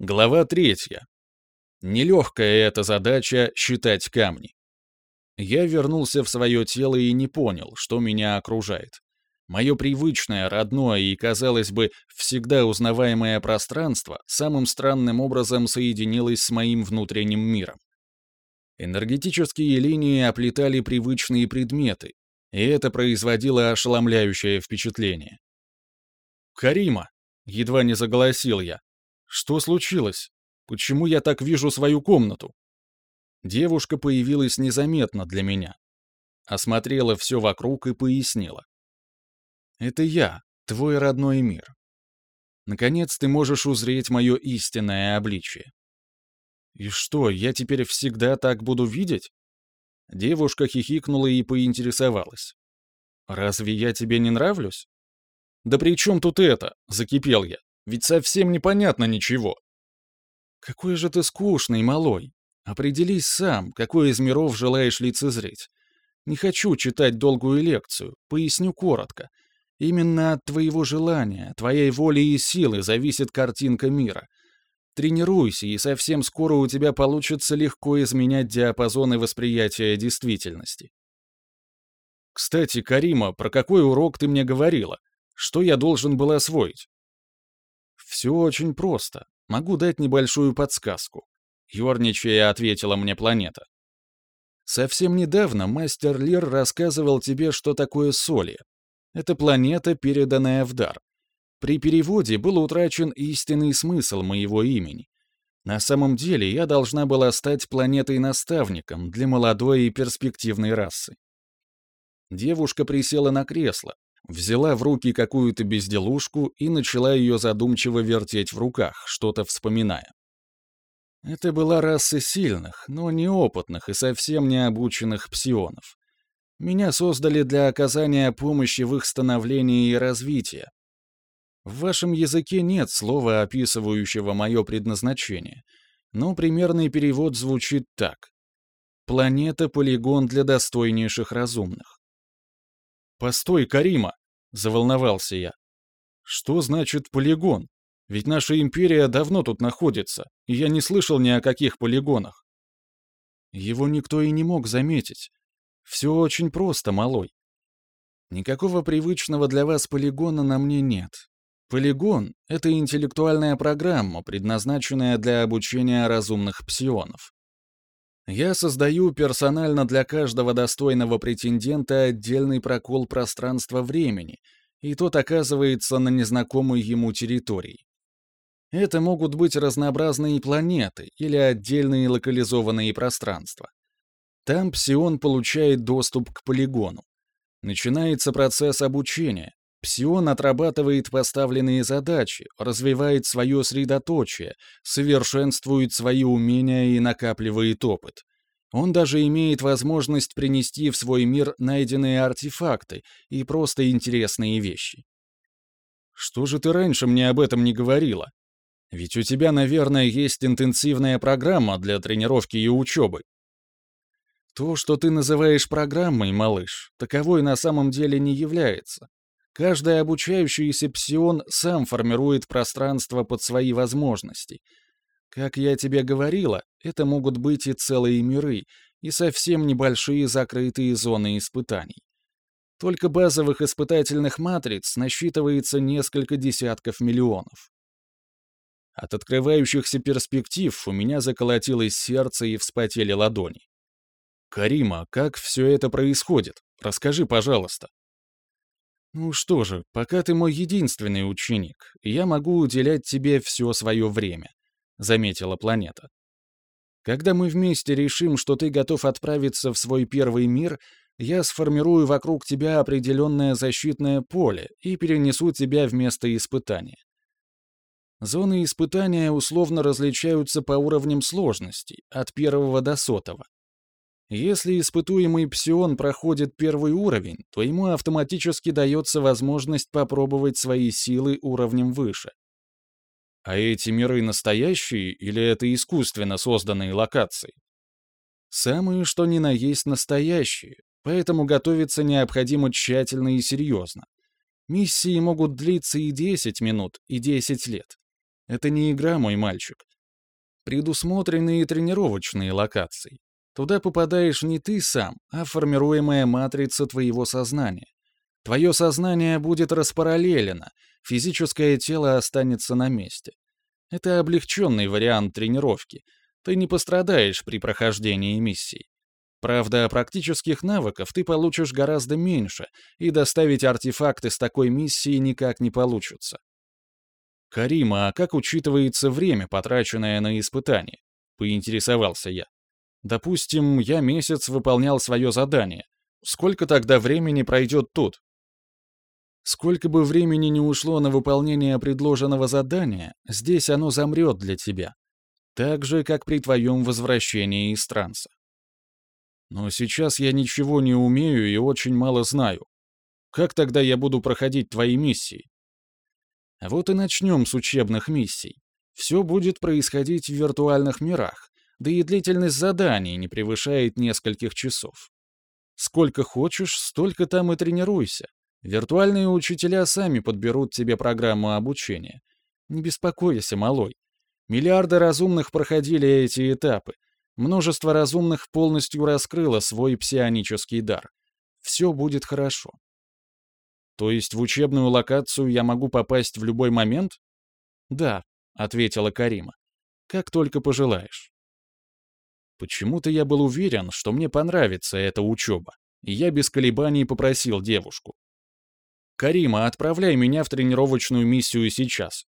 Глава третья. Нелегкая эта задача — считать камни. Я вернулся в свое тело и не понял, что меня окружает. Мое привычное, родное и, казалось бы, всегда узнаваемое пространство самым странным образом соединилось с моим внутренним миром. Энергетические линии оплетали привычные предметы, и это производило ошеломляющее впечатление. «Карима!» — едва не заголосил я. «Что случилось? Почему я так вижу свою комнату?» Девушка появилась незаметно для меня. Осмотрела все вокруг и пояснила. «Это я, твой родной мир. Наконец ты можешь узреть мое истинное обличие». «И что, я теперь всегда так буду видеть?» Девушка хихикнула и поинтересовалась. «Разве я тебе не нравлюсь?» «Да при чем тут это?» — закипел я. «Ведь совсем непонятно ничего». «Какой же ты скучный, малой. Определись сам, какой из миров желаешь лицезреть. Не хочу читать долгую лекцию, поясню коротко. Именно от твоего желания, твоей воли и силы зависит картинка мира. Тренируйся, и совсем скоро у тебя получится легко изменять диапазоны восприятия действительности. Кстати, Карима, про какой урок ты мне говорила? Что я должен был освоить? Все очень просто. Могу дать небольшую подсказку. Ёрничая ответила мне планета. Совсем недавно мастер Лир рассказывал тебе, что такое Соли. Это планета, переданная в дар. При переводе был утрачен истинный смысл моего имени. На самом деле я должна была стать планетой-наставником для молодой и перспективной расы. Девушка присела на кресло, взяла в руки какую-то безделушку и начала ее задумчиво вертеть в руках, что-то вспоминая. Это была раса сильных, но неопытных и совсем не обученных псионов. Меня создали для оказания помощи в их становлении и развитии, в вашем языке нет слова, описывающего мое предназначение, но примерный перевод звучит так. «Планета-полигон для достойнейших разумных». «Постой, Карима!» — заволновался я. «Что значит полигон? Ведь наша империя давно тут находится, и я не слышал ни о каких полигонах». Его никто и не мог заметить. Все очень просто, малой. Никакого привычного для вас полигона на мне нет, Полигон — это интеллектуальная программа, предназначенная для обучения разумных псионов. Я создаю персонально для каждого достойного претендента отдельный прокол пространства-времени, и тот оказывается на незнакомой ему территории. Это могут быть разнообразные планеты или отдельные локализованные пространства. Там псион получает доступ к полигону. Начинается процесс обучения, Псион отрабатывает поставленные задачи, развивает свое средоточие, совершенствует свои умения и накапливает опыт. Он даже имеет возможность принести в свой мир найденные артефакты и просто интересные вещи. Что же ты раньше мне об этом не говорила? Ведь у тебя, наверное, есть интенсивная программа для тренировки и учебы. То, что ты называешь программой, малыш, таковой на самом деле не является. Каждый обучающийся псион сам формирует пространство под свои возможности. Как я тебе говорила, это могут быть и целые миры, и совсем небольшие закрытые зоны испытаний. Только базовых испытательных матриц насчитывается несколько десятков миллионов. От открывающихся перспектив у меня заколотилось сердце и вспотели ладони. «Карима, как все это происходит? Расскажи, пожалуйста». «Ну что же, пока ты мой единственный ученик, я могу уделять тебе все свое время», — заметила планета. «Когда мы вместе решим, что ты готов отправиться в свой первый мир, я сформирую вокруг тебя определенное защитное поле и перенесу тебя в место испытания. Зоны испытания условно различаются по уровням сложности, от первого до сотого. Если испытуемый псион проходит первый уровень, то ему автоматически дается возможность попробовать свои силы уровнем выше. А эти миры настоящие или это искусственно созданные локации? Самые что ни на есть настоящие, поэтому готовиться необходимо тщательно и серьезно. Миссии могут длиться и 10 минут, и 10 лет. Это не игра, мой мальчик. предусмотрены и тренировочные локации. Туда попадаешь не ты сам, а формируемая матрица твоего сознания. Твое сознание будет распараллелено, физическое тело останется на месте. Это облегченный вариант тренировки. Ты не пострадаешь при прохождении миссий. Правда, практических навыков ты получишь гораздо меньше, и доставить артефакты с такой миссией никак не получится. «Карима, а как учитывается время, потраченное на испытание?» — поинтересовался я. «Допустим, я месяц выполнял свое задание. Сколько тогда времени пройдет тут?» Сколько бы времени ни ушло на выполнение предложенного задания, здесь оно замрет для тебя. Так же, как при твоем возвращении из транса. Но сейчас я ничего не умею и очень мало знаю. Как тогда я буду проходить твои миссии? Вот и начнем с учебных миссий. Все будет происходить в виртуальных мирах, да и длительность заданий не превышает нескольких часов. Сколько хочешь, столько там и тренируйся. Виртуальные учителя сами подберут тебе программу обучения. Не беспокойся, малой. Миллиарды разумных проходили эти этапы. Множество разумных полностью раскрыло свой псионический дар. Все будет хорошо. То есть в учебную локацию я могу попасть в любой момент? Да, ответила Карима. Как только пожелаешь. Почему-то я был уверен, что мне понравится эта учеба, и я без колебаний попросил девушку. «Карима, отправляй меня в тренировочную миссию сейчас».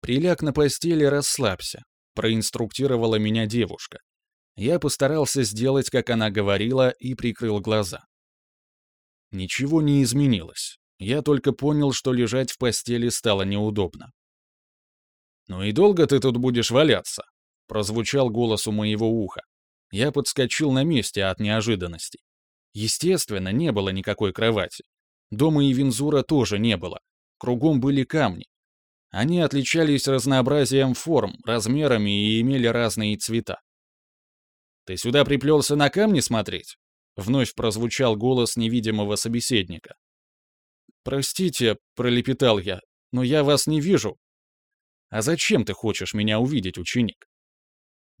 «Приляг на постели, расслабься», — проинструктировала меня девушка. Я постарался сделать, как она говорила, и прикрыл глаза. Ничего не изменилось. Я только понял, что лежать в постели стало неудобно. «Ну и долго ты тут будешь валяться?» — прозвучал голос у моего уха. Я подскочил на месте от неожиданности. Естественно, не было никакой кровати. Дома и Винзура тоже не было. Кругом были камни. Они отличались разнообразием форм, размерами и имели разные цвета. «Ты сюда приплелся на камни смотреть?» Вновь прозвучал голос невидимого собеседника. «Простите», — пролепетал я, — «но я вас не вижу». «А зачем ты хочешь меня увидеть, ученик?»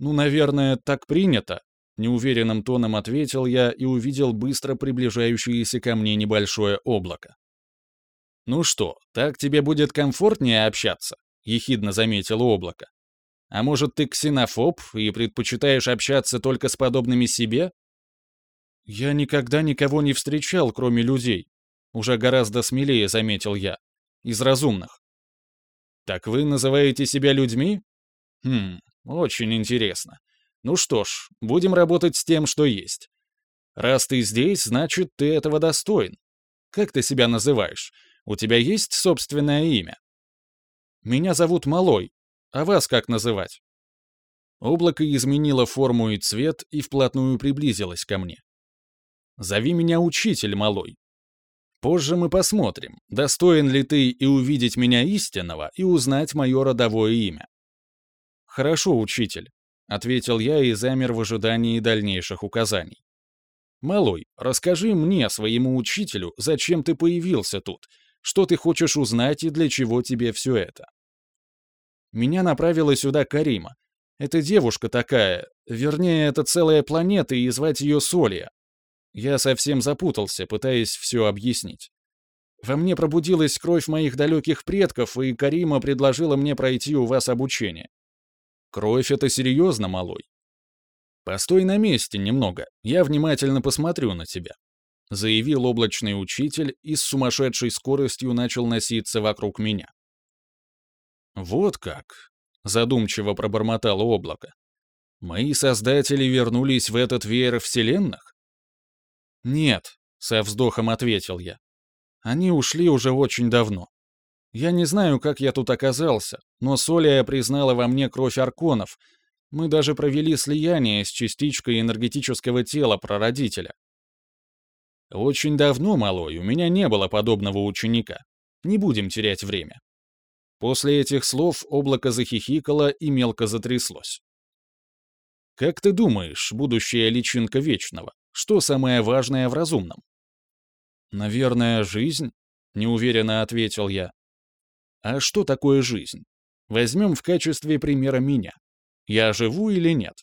«Ну, наверное, так принято», — неуверенным тоном ответил я и увидел быстро приближающееся ко мне небольшое облако. «Ну что, так тебе будет комфортнее общаться?» — ехидно заметил облако. «А может, ты ксенофоб и предпочитаешь общаться только с подобными себе?» «Я никогда никого не встречал, кроме людей», — уже гораздо смелее заметил я, — «из разумных». «Так вы называете себя людьми?» «Хм, очень интересно. Ну что ж, будем работать с тем, что есть. Раз ты здесь, значит, ты этого достоин. Как ты себя называешь? У тебя есть собственное имя?» «Меня зовут Малой. А вас как называть?» Облако изменило форму и цвет и вплотную приблизилось ко мне. Зови меня учитель, малой. Позже мы посмотрим, достоин ли ты и увидеть меня истинного, и узнать мое родовое имя. Хорошо, учитель, — ответил я и замер в ожидании дальнейших указаний. «Малой, расскажи мне, своему учителю, зачем ты появился тут, что ты хочешь узнать и для чего тебе все это?» Меня направила сюда Карима. Это девушка такая, вернее, это целая планета, и звать ее Солия. Я совсем запутался, пытаясь все объяснить. Во мне пробудилась кровь моих далеких предков, и Карима предложила мне пройти у вас обучение. Кровь — это серьезно, малой. Постой на месте немного, я внимательно посмотрю на тебя. Заявил облачный учитель и с сумасшедшей скоростью начал носиться вокруг меня. Вот как, задумчиво пробормотало облако. Мои создатели вернулись в этот веер вселенных? «Нет», — со вздохом ответил я. «Они ушли уже очень давно. Я не знаю, как я тут оказался, но Солия признала во мне кровь арконов. Мы даже провели слияние с частичкой энергетического тела прародителя. Очень давно, малой, у меня не было подобного ученика. Не будем терять время. После этих слов облако захихикало и мелко затряслось. Как ты думаешь, будущая личинка Вечного, что самое важное в разумном? Наверное, жизнь, неуверенно ответил я. А что такое жизнь? Возьмем в качестве примера меня. Я живу или нет?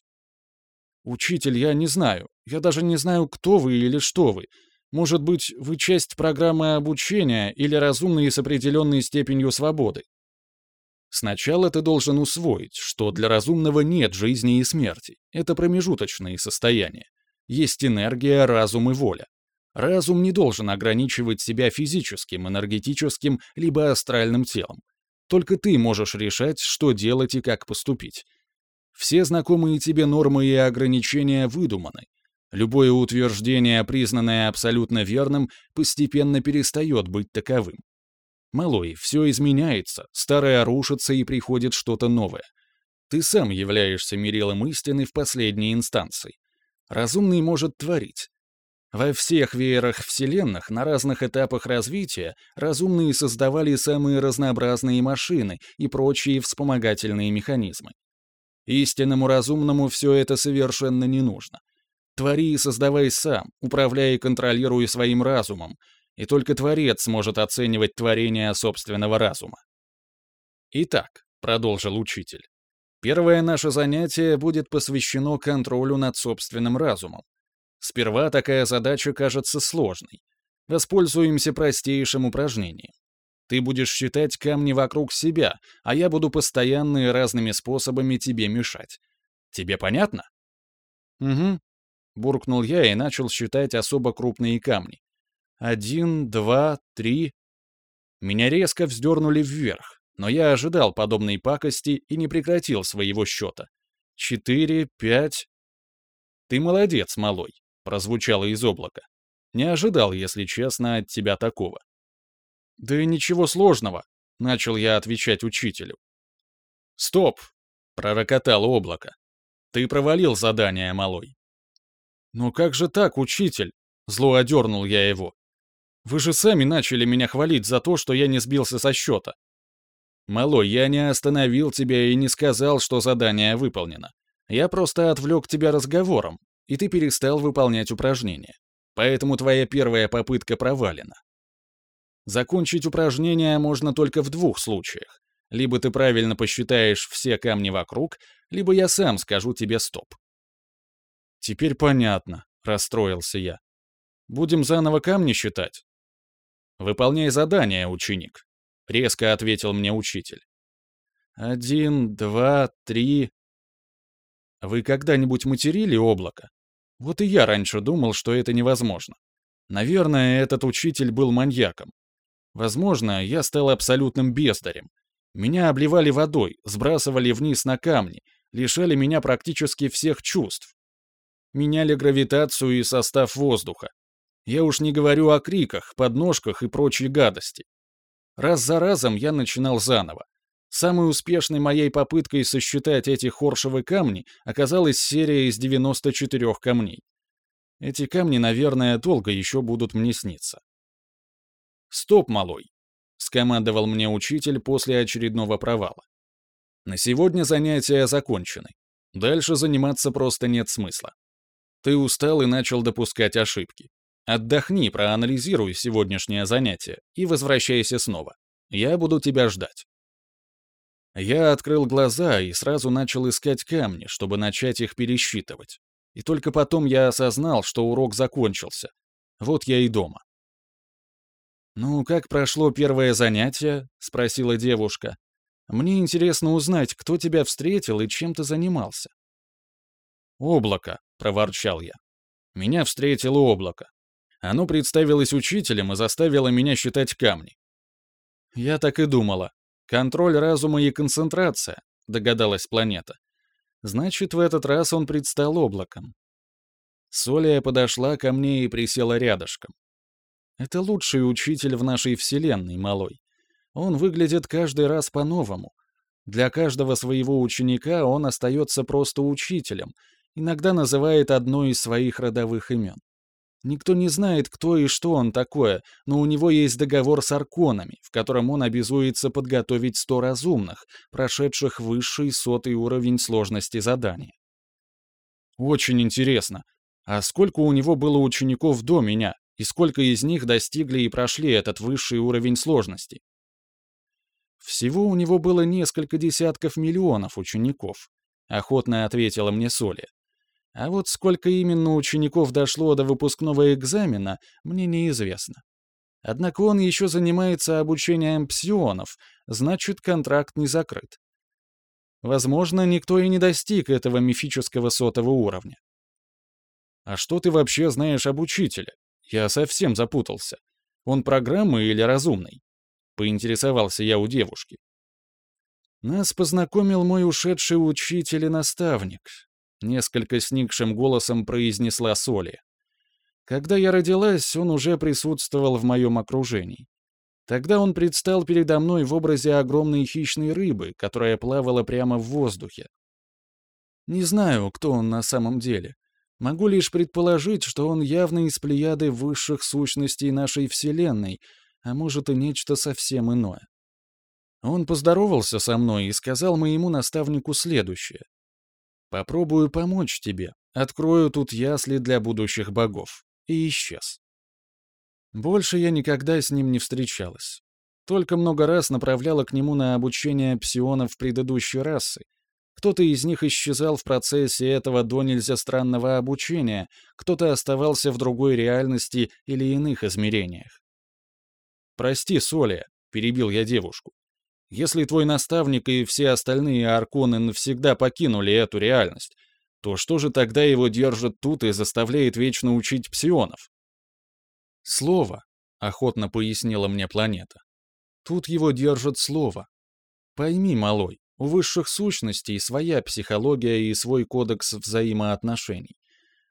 Учитель, я не знаю. Я даже не знаю, кто вы или что вы. Может быть, вы часть программы обучения или разумные с определенной степенью свободы. Сначала ты должен усвоить, что для разумного нет жизни и смерти. Это промежуточные состояния. Есть энергия, разум и воля. Разум не должен ограничивать себя физическим, энергетическим либо астральным телом. Только ты можешь решать, что делать и как поступить. Все знакомые тебе нормы и ограничения выдуманы. Любое утверждение, признанное абсолютно верным, постепенно перестает быть таковым. Малой, все изменяется, старое рушится и приходит что-то новое. Ты сам являешься мерилом истины в последней инстанции. Разумный может творить. Во всех веерах вселенных на разных этапах развития разумные создавали самые разнообразные машины и прочие вспомогательные механизмы. Истинному разумному все это совершенно не нужно. Твори и создавай сам, управляя и контролируя своим разумом, и только Творец сможет оценивать творение собственного разума. Итак, продолжил учитель, первое наше занятие будет посвящено контролю над собственным разумом. Сперва такая задача кажется сложной. Воспользуемся простейшим упражнением. Ты будешь считать камни вокруг себя, а я буду постоянно и разными способами тебе мешать. Тебе понятно? Угу. Буркнул я и начал считать особо крупные камни. Один, два, три. Меня резко вздернули вверх, но я ожидал подобной пакости и не прекратил своего счета. Четыре, пять. Ты молодец, малой, прозвучало из облака. Не ожидал, если честно, от тебя такого. Да ничего сложного, начал я отвечать учителю. Стоп, пророкотало облако. Ты провалил задание, малой. «Но как же так, учитель?» Зло одернул я его. Вы же сами начали меня хвалить за то, что я не сбился со счета. Малой, я не остановил тебя и не сказал, что задание выполнено. Я просто отвлек тебя разговором, и ты перестал выполнять упражнение. Поэтому твоя первая попытка провалена. Закончить упражнение можно только в двух случаях. Либо ты правильно посчитаешь все камни вокруг, либо я сам скажу тебе стоп. Теперь понятно, расстроился я. Будем заново камни считать? «Выполняй задание, ученик», — резко ответил мне учитель. «Один, два, три...» «Вы когда-нибудь материли облако?» Вот и я раньше думал, что это невозможно. Наверное, этот учитель был маньяком. Возможно, я стал абсолютным бездарем. Меня обливали водой, сбрасывали вниз на камни, лишали меня практически всех чувств. Меняли гравитацию и состав воздуха, я уж не говорю о криках, подножках и прочей гадости. Раз за разом я начинал заново. Самой успешной моей попыткой сосчитать эти хоршевые камни оказалась серия из 94 камней. Эти камни, наверное, долго еще будут мне сниться. «Стоп, малой!» — скомандовал мне учитель после очередного провала. «На сегодня занятия закончены. Дальше заниматься просто нет смысла. Ты устал и начал допускать ошибки. Отдохни, проанализируй сегодняшнее занятие и возвращайся снова. Я буду тебя ждать. Я открыл глаза и сразу начал искать камни, чтобы начать их пересчитывать. И только потом я осознал, что урок закончился. Вот я и дома. «Ну, как прошло первое занятие?» — спросила девушка. «Мне интересно узнать, кто тебя встретил и чем ты занимался». «Облако», — проворчал я. «Меня встретило облако. Оно представилось учителем и заставило меня считать камни. Я так и думала. Контроль разума и концентрация, догадалась планета. Значит, в этот раз он предстал облаком. Солия подошла ко мне и присела рядышком. Это лучший учитель в нашей вселенной, малой. Он выглядит каждый раз по-новому. Для каждого своего ученика он остается просто учителем, иногда называет одно из своих родовых имен. Никто не знает, кто и что он такое, но у него есть договор с арконами, в котором он обязуется подготовить сто разумных, прошедших высший сотый уровень сложности задания. Очень интересно. А сколько у него было учеников до меня, и сколько из них достигли и прошли этот высший уровень сложности? Всего у него было несколько десятков миллионов учеников. — охотно ответила мне Соли. А вот сколько именно учеников дошло до выпускного экзамена, мне неизвестно. Однако он еще занимается обучением псионов, значит, контракт не закрыт. Возможно, никто и не достиг этого мифического сотого уровня. «А что ты вообще знаешь об учителе? Я совсем запутался. Он программы или разумный?» Поинтересовался я у девушки. Нас познакомил мой ушедший учитель и наставник, Несколько сникшим голосом произнесла Соли. Когда я родилась, он уже присутствовал в моем окружении. Тогда он предстал передо мной в образе огромной хищной рыбы, которая плавала прямо в воздухе. Не знаю, кто он на самом деле. Могу лишь предположить, что он явно из плеяды высших сущностей нашей Вселенной, а может и нечто совсем иное. Он поздоровался со мной и сказал моему наставнику следующее. Попробую помочь тебе. Открою тут ясли для будущих богов. И исчез. Больше я никогда с ним не встречалась. Только много раз направляла к нему на обучение псионов предыдущей расы. Кто-то из них исчезал в процессе этого до нельзя странного обучения, кто-то оставался в другой реальности или иных измерениях. «Прости, Соля», — перебил я девушку. Если твой наставник и все остальные арконы навсегда покинули эту реальность, то что же тогда его держит тут и заставляет вечно учить псионов? Слово, охотно пояснила мне планета. Тут его держит слово. Пойми, малой, у высших сущностей своя психология и свой кодекс взаимоотношений.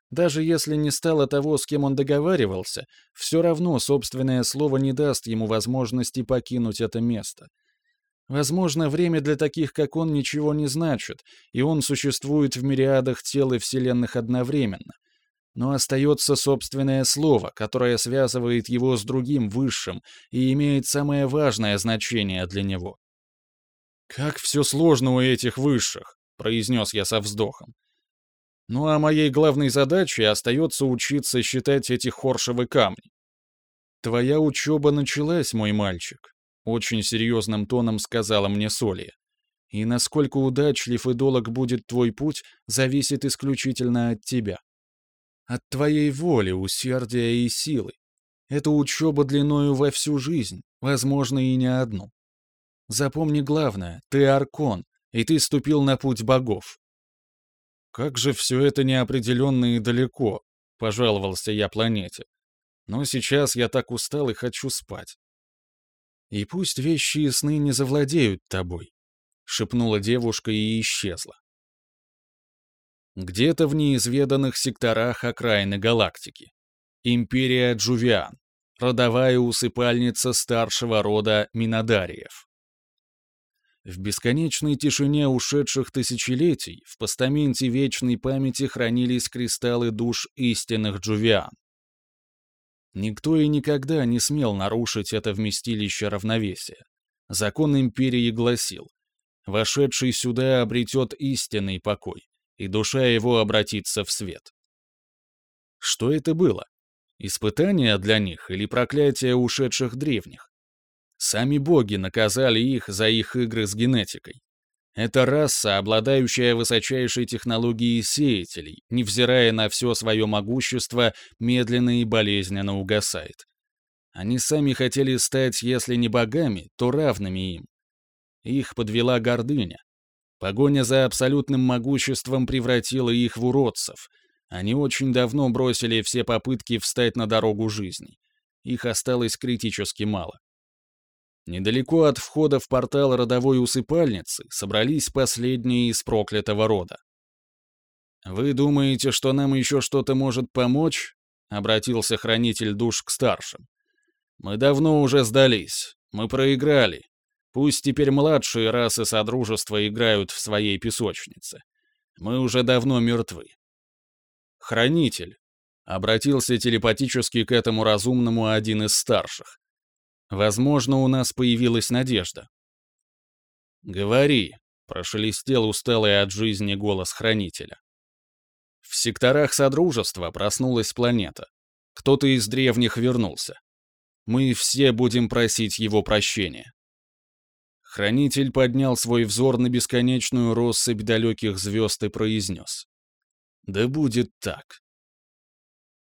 Даже если не стало того, с кем он договаривался, все равно собственное слово не даст ему возможности покинуть это место — Возможно, время для таких, как он, ничего не значит, и он существует в мириадах тел и вселенных одновременно. Но остается собственное слово, которое связывает его с другим высшим и имеет самое важное значение для него. «Как все сложно у этих высших», — произнес я со вздохом. «Ну а моей главной задачей остается учиться считать эти хоршевы камни. Твоя учеба началась, мой мальчик. Очень серьезным тоном сказала мне Соли. И насколько удачлив и долг будет твой путь, зависит исключительно от тебя. От твоей воли, усердия и силы. Это учеба длиною во всю жизнь, возможно, и не одну. Запомни главное, ты Аркон, и ты ступил на путь богов. Как же все это неопределенно и далеко, пожаловался я планете. Но сейчас я так устал и хочу спать. И пусть вещи и сны не завладеют тобой, шепнула девушка и исчезла. Где-то в неизведанных секторах окраины галактики. Империя Джувиан. Родовая усыпальница старшего рода Минодариев. В бесконечной тишине ушедших тысячелетий в постаменте вечной памяти хранились кристаллы душ истинных Джувиан. Никто и никогда не смел нарушить это вместилище равновесия. Закон империи гласил, «Вошедший сюда обретет истинный покой, и душа его обратится в свет». Что это было? Испытание для них или проклятие ушедших древних? Сами боги наказали их за их игры с генетикой. Это раса, обладающая высочайшей технологией сеятелей, невзирая на все свое могущество, медленно и болезненно угасает. Они сами хотели стать, если не богами, то равными им. Их подвела гордыня. Погоня за абсолютным могуществом превратила их в уродцев. Они очень давно бросили все попытки встать на дорогу жизни. Их осталось критически мало. Недалеко от входа в портал родовой усыпальницы собрались последние из проклятого рода. «Вы думаете, что нам еще что-то может помочь?» — обратился хранитель душ к старшим. «Мы давно уже сдались. Мы проиграли. Пусть теперь младшие расы Содружества играют в своей песочнице. Мы уже давно мертвы». «Хранитель», — обратился телепатически к этому разумному один из старших. Возможно, у нас появилась надежда. «Говори», — прошелестел усталый от жизни голос хранителя. В секторах Содружества проснулась планета. Кто-то из древних вернулся. Мы все будем просить его прощения. Хранитель поднял свой взор на бесконечную россыпь далеких звезд и произнес. «Да будет так».